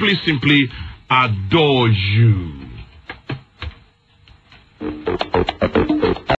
simply, simply adore you.